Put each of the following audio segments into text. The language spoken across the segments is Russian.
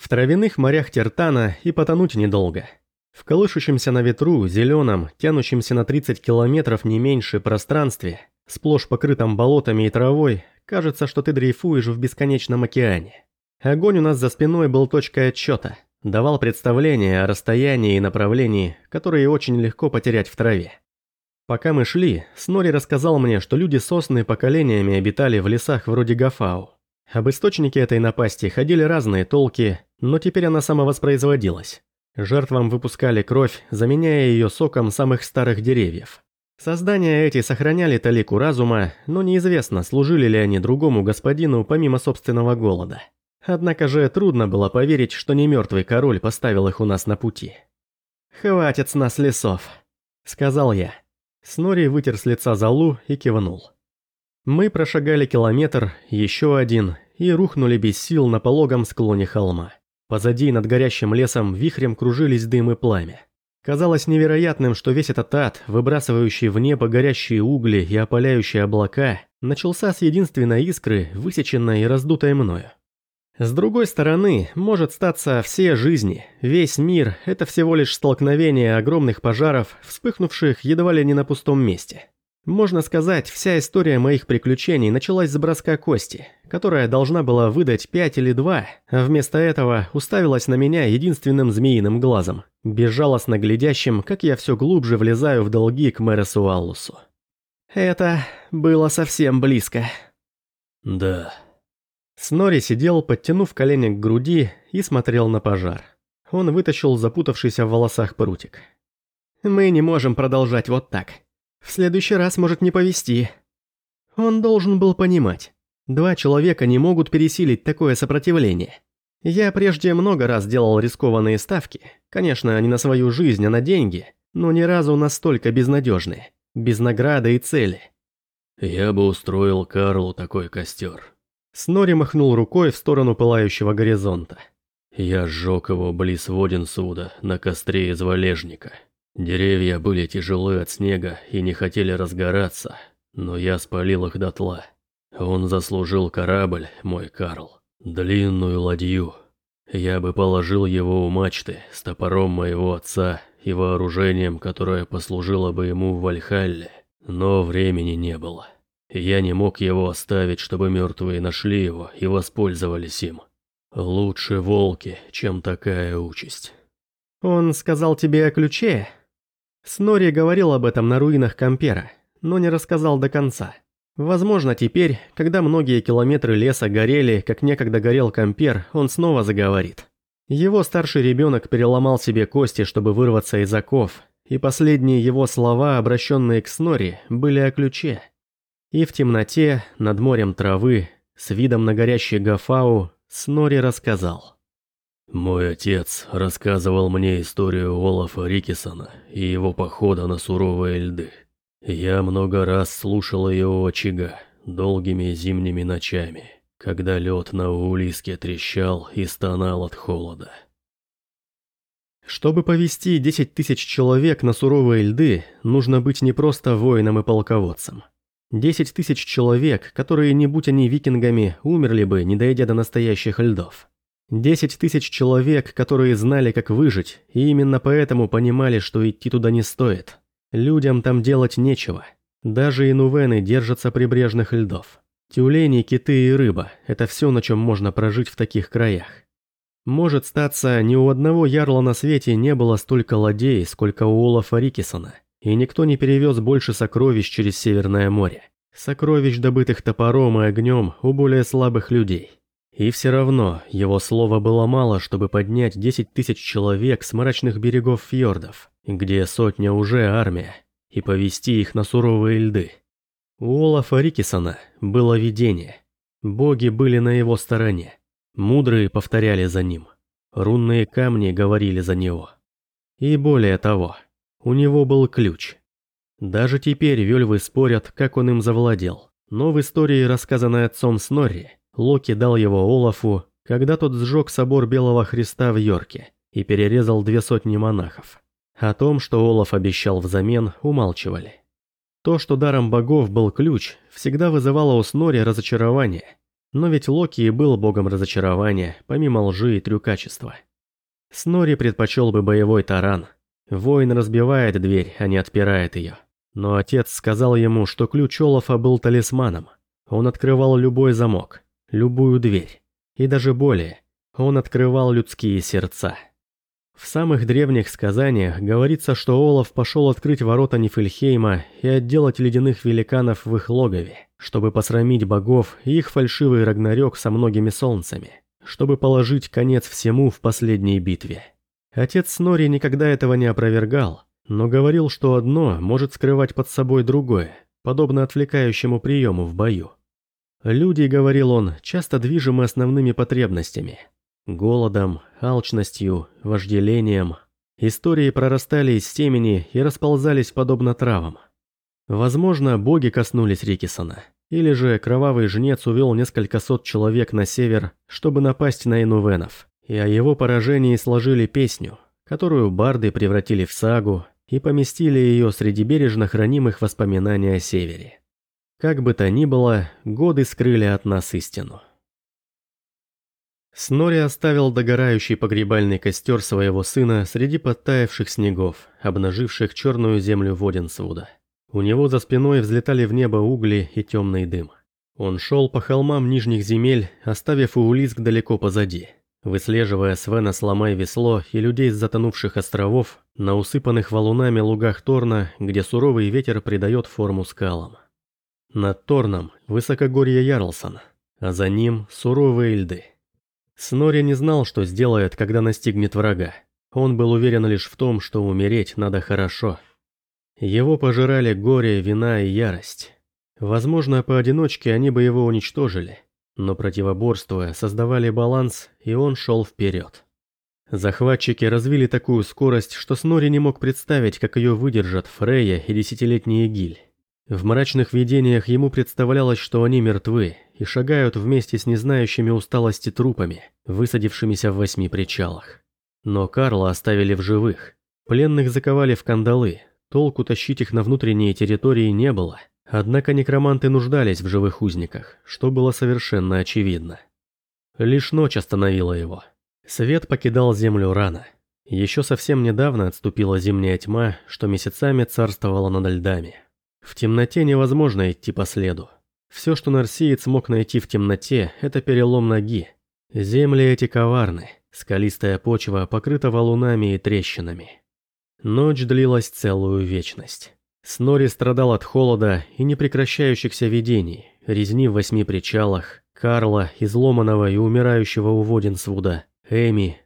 В травяных морях Тертана и потонуть недолго. В колышущемся на ветру, зеленом, тянущемся на 30 километров не меньше пространстве, сплошь покрытом болотами и травой, кажется, что ты дрейфуешь в бесконечном океане. Огонь у нас за спиной был точкой отсчета, давал представление о расстоянии и направлении, которые очень легко потерять в траве. Пока мы шли, Снори рассказал мне, что люди сосны поколениями обитали в лесах вроде Гафау. Об источнике этой напасти ходили разные толки, но теперь она самовоспроизводилась. Жертвам выпускали кровь, заменяя ее соком самых старых деревьев. Создания эти сохраняли талику разума, но неизвестно, служили ли они другому господину помимо собственного голода. Однако же трудно было поверить, что не мертвый король поставил их у нас на пути. «Хватит с нас лесов», — сказал я. Снори вытер с лица залу и кивнул. Мы прошагали километр, еще один, и рухнули без сил на пологом склоне холма. Позади над горящим лесом вихрем кружились дым и пламя. Казалось невероятным, что весь этот ад, выбрасывающий в небо горящие угли и опаляющие облака, начался с единственной искры, высеченной и раздутой мною. С другой стороны, может статься все жизни, весь мир – это всего лишь столкновение огромных пожаров, вспыхнувших едва ли не на пустом месте. Можно сказать, вся история моих приключений началась с броска кости, которая должна была выдать пять или два, а вместо этого уставилась на меня единственным змеиным глазом, безжалостно глядящим, как я все глубже влезаю в долги к Мэресу Аллусу. Это было совсем близко. Да. Снори сидел, подтянув колени к груди и смотрел на пожар. Он вытащил запутавшийся в волосах прутик. «Мы не можем продолжать вот так. В следующий раз может не повезти». Он должен был понимать. Два человека не могут пересилить такое сопротивление. Я прежде много раз делал рискованные ставки. Конечно, не на свою жизнь, а на деньги. Но ни разу настолько безнадежные. Без награды и цели. Я бы устроил Карлу такой костер. Снори махнул рукой в сторону пылающего горизонта. Я сжег его близ Воденсуда на костре из валежника. Деревья были тяжелы от снега и не хотели разгораться, но я спалил их дотла. Он заслужил корабль, мой Карл, длинную ладью. Я бы положил его у мачты с топором моего отца и вооружением, которое послужило бы ему в Вальхалле, но времени не было. Я не мог его оставить, чтобы мертвые нашли его и воспользовались им. Лучше волки, чем такая участь. Он сказал тебе о ключе? Снори говорил об этом на руинах Кампера, но не рассказал до конца. Возможно, теперь, когда многие километры леса горели, как некогда горел Кампер, он снова заговорит. Его старший ребенок переломал себе кости, чтобы вырваться из оков, и последние его слова, обращенные к Снори, были о ключе. И в темноте, над морем травы, с видом на горящий Гафау, Снори рассказал. «Мой отец рассказывал мне историю Олафа Рикисона и его похода на суровые льды. Я много раз слушал ее у очага, долгими зимними ночами, когда лед на Улиске трещал и стонал от холода». Чтобы повести 10 тысяч человек на суровые льды, нужно быть не просто воином и полководцем. Десять тысяч человек, которые, не будь они викингами, умерли бы, не дойдя до настоящих льдов. Десять тысяч человек, которые знали, как выжить, и именно поэтому понимали, что идти туда не стоит. Людям там делать нечего. Даже инувены держатся прибрежных льдов. Тюлени, киты и рыба – это все, на чем можно прожить в таких краях. Может статься, ни у одного ярла на свете не было столько ладей, сколько у Олафа Рикисона – и никто не перевез больше сокровищ через Северное море. Сокровищ, добытых топором и огнем у более слабых людей. И все равно его слова было мало, чтобы поднять 10 тысяч человек с мрачных берегов фьордов, где сотня уже армия, и повести их на суровые льды. У Олафа Рикисона было видение. Боги были на его стороне. Мудрые повторяли за ним. Рунные камни говорили за него. И более того – у него был ключ. Даже теперь вельвы спорят, как он им завладел. Но в истории, рассказанной отцом Снорри, Локи дал его Олафу, когда тот сжег собор Белого Христа в Йорке и перерезал две сотни монахов. О том, что Олаф обещал взамен, умалчивали. То, что даром богов был ключ, всегда вызывало у Снори разочарование. Но ведь Локи и был богом разочарования, помимо лжи и трюкачества. Снори предпочел бы боевой таран. Воин разбивает дверь, а не отпирает ее. Но отец сказал ему, что ключ Олафа был талисманом. Он открывал любой замок, любую дверь. И даже более, он открывал людские сердца. В самых древних сказаниях говорится, что Олаф пошел открыть ворота Нифельхейма и отделать ледяных великанов в их логове, чтобы посрамить богов и их фальшивый Рагнарёк со многими солнцами, чтобы положить конец всему в последней битве. Отец Снори никогда этого не опровергал, но говорил, что одно может скрывать под собой другое, подобно отвлекающему приему в бою. Люди, говорил он, часто движимы основными потребностями – Голодом, алчностью, вожделением. Истории прорастали из семени и расползались подобно травам. Возможно, боги коснулись Рикисона. Или же кровавый жнец увел несколько сот человек на север, чтобы напасть на инувенов. И о его поражении сложили песню, которую барды превратили в сагу и поместили ее среди бережно хранимых воспоминаний о севере. Как бы то ни было, годы скрыли от нас истину. Снори оставил догорающий погребальный костер своего сына среди подтаявших снегов, обнаживших черную землю Воденсвуда. У него за спиной взлетали в небо угли и темный дым. Он шел по холмам нижних земель, оставив Уулиск далеко позади, выслеживая Свена сломай весло и людей с затонувших островов на усыпанных валунами лугах Торна, где суровый ветер придает форму скалам. Над Торном высокогорье Ярлсон, а за ним суровые льды. Снори не знал, что сделает, когда настигнет врага. Он был уверен лишь в том, что умереть надо хорошо. Его пожирали горе, вина и ярость. Возможно, поодиночке они бы его уничтожили, но противоборствуя, создавали баланс, и он шел вперед. Захватчики развили такую скорость, что Снори не мог представить, как ее выдержат Фрейя и десятилетний Гиль. В мрачных видениях ему представлялось, что они мертвы и шагают вместе с незнающими усталости трупами, высадившимися в восьми причалах. Но Карла оставили в живых. Пленных заковали в кандалы, толку тащить их на внутренние территории не было. Однако некроманты нуждались в живых узниках, что было совершенно очевидно. Лишь ночь остановила его. Свет покидал землю рано. Еще совсем недавно отступила зимняя тьма, что месяцами царствовала над льдами. В темноте невозможно идти по следу. Все, что нарсиец мог найти в темноте, это перелом ноги. Земли эти коварны, скалистая почва покрыта валунами и трещинами. Ночь длилась целую вечность. Снори страдал от холода и непрекращающихся видений, резни в восьми причалах, Карла, изломанного и умирающего у Воденсвуда, Эми.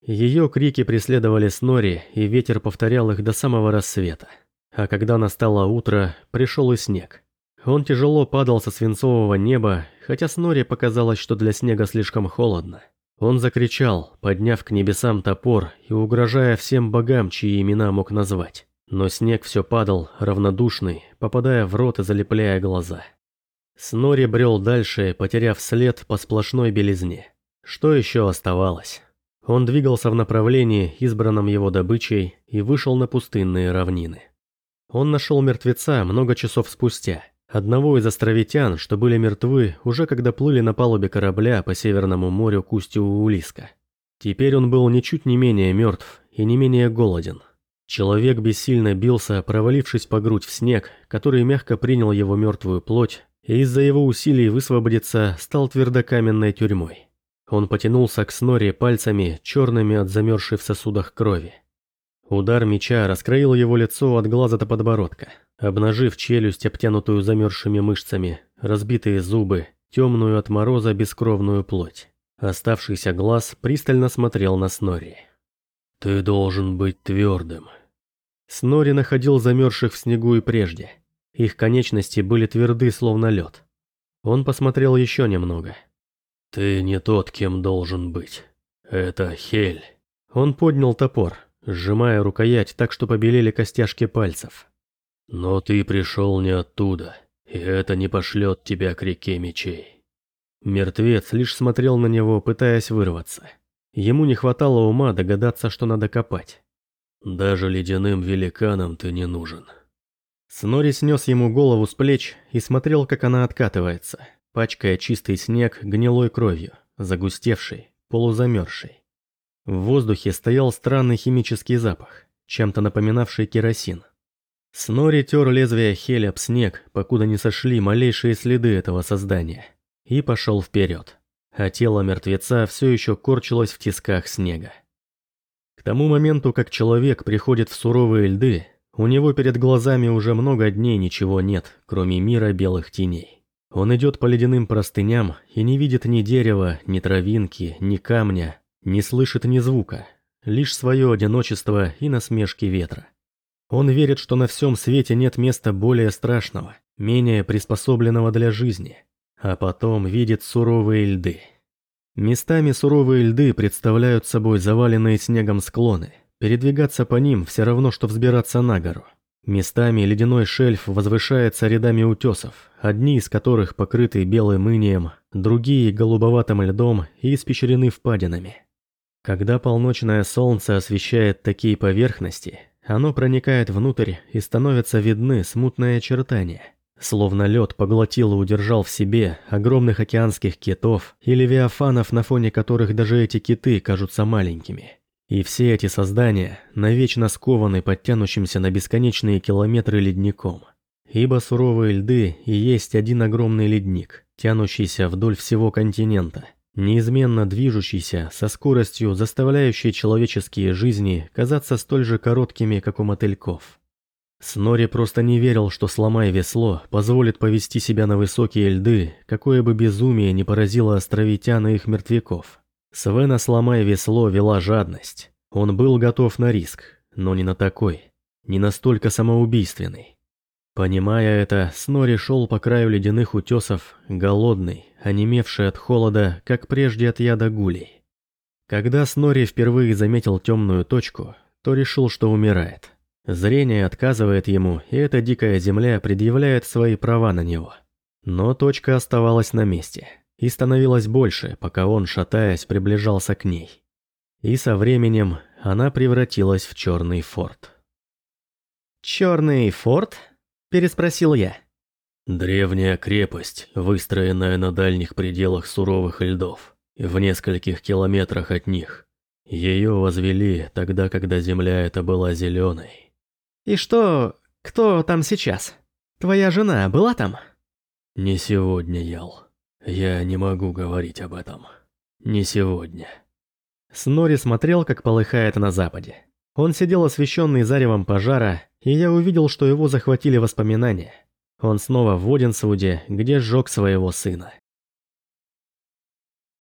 Ее крики преследовали Снори, и ветер повторял их до самого рассвета. А когда настало утро, пришел и снег. Он тяжело падал со свинцового неба, хотя Снори показалось, что для снега слишком холодно. Он закричал, подняв к небесам топор и угрожая всем богам, чьи имена мог назвать. Но снег все падал, равнодушный, попадая в рот и залепляя глаза. Снори брел дальше, потеряв след по сплошной белизне. Что еще оставалось? Он двигался в направлении, избранном его добычей, и вышел на пустынные равнины. Он нашел мертвеца много часов спустя. Одного из островитян, что были мертвы, уже когда плыли на палубе корабля по Северному морю к устью Улиска. Теперь он был ничуть не менее мертв и не менее голоден. Человек бессильно бился, провалившись по грудь в снег, который мягко принял его мертвую плоть, и из-за его усилий высвободиться стал твердокаменной тюрьмой. Он потянулся к сноре пальцами, черными от замерзшей в сосудах крови. Удар меча раскроил его лицо от глаза до подбородка, обнажив челюсть, обтянутую замерзшими мышцами, разбитые зубы, темную от мороза бескровную плоть. Оставшийся глаз пристально смотрел на Снори. «Ты должен быть твердым». Снори находил замерзших в снегу и прежде. Их конечности были тверды, словно лед. Он посмотрел еще немного. «Ты не тот, кем должен быть. Это Хель». Он поднял топор, сжимая рукоять так, что побелели костяшки пальцев. «Но ты пришел не оттуда, и это не пошлет тебя к реке мечей». Мертвец лишь смотрел на него, пытаясь вырваться. Ему не хватало ума догадаться, что надо копать. «Даже ледяным великанам ты не нужен». Снори снес ему голову с плеч и смотрел, как она откатывается. пачкая чистый снег гнилой кровью, загустевшей, полузамерзшей. В воздухе стоял странный химический запах, чем-то напоминавший керосин. Снори тер лезвие хеля об снег, покуда не сошли малейшие следы этого создания, и пошел вперед, а тело мертвеца все еще корчилось в тисках снега. К тому моменту, как человек приходит в суровые льды, у него перед глазами уже много дней ничего нет, кроме мира белых теней. Он идет по ледяным простыням и не видит ни дерева, ни травинки, ни камня, не слышит ни звука, лишь свое одиночество и насмешки ветра. Он верит, что на всем свете нет места более страшного, менее приспособленного для жизни, а потом видит суровые льды. Местами суровые льды представляют собой заваленные снегом склоны. Передвигаться по ним все равно, что взбираться на гору. Местами ледяной шельф возвышается рядами утесов, одни из которых покрыты белым инием, другие – голубоватым льдом и испещрены впадинами. Когда полночное солнце освещает такие поверхности, оно проникает внутрь и становятся видны смутные очертания. Словно лед поглотил и удержал в себе огромных океанских китов и левиафанов, на фоне которых даже эти киты кажутся маленькими. И все эти создания навечно скованы под тянущимся на бесконечные километры ледником. Ибо суровые льды и есть один огромный ледник, тянущийся вдоль всего континента – неизменно движущийся со скоростью, заставляющей человеческие жизни казаться столь же короткими, как у мотыльков. Снори просто не верил, что сломай весло, позволит повести себя на высокие льды, какое бы безумие не поразило островитян и их мертвяков. Свена сломай весло вела жадность. Он был готов на риск, но не на такой, не настолько самоубийственный. Понимая это, Снори шел по краю ледяных утесов, голодный, онемевший от холода, как прежде от яда гулей. Когда Снори впервые заметил темную точку, то решил, что умирает. Зрение отказывает ему, и эта дикая земля предъявляет свои права на него. Но точка оставалась на месте, и становилась больше, пока он, шатаясь, приближался к ней. И со временем она превратилась в черный форт. «Черный форт?» – переспросил я. Древняя крепость, выстроенная на дальних пределах суровых льдов, в нескольких километрах от них. Ее возвели тогда, когда земля эта была зеленой. «И что... кто там сейчас? Твоя жена была там?» «Не сегодня, Ял. Я не могу говорить об этом. Не сегодня». Снори смотрел, как полыхает на западе. Он сидел освещенный заревом пожара, и я увидел, что его захватили воспоминания. Он снова в Одинсауде, где сжег своего сына.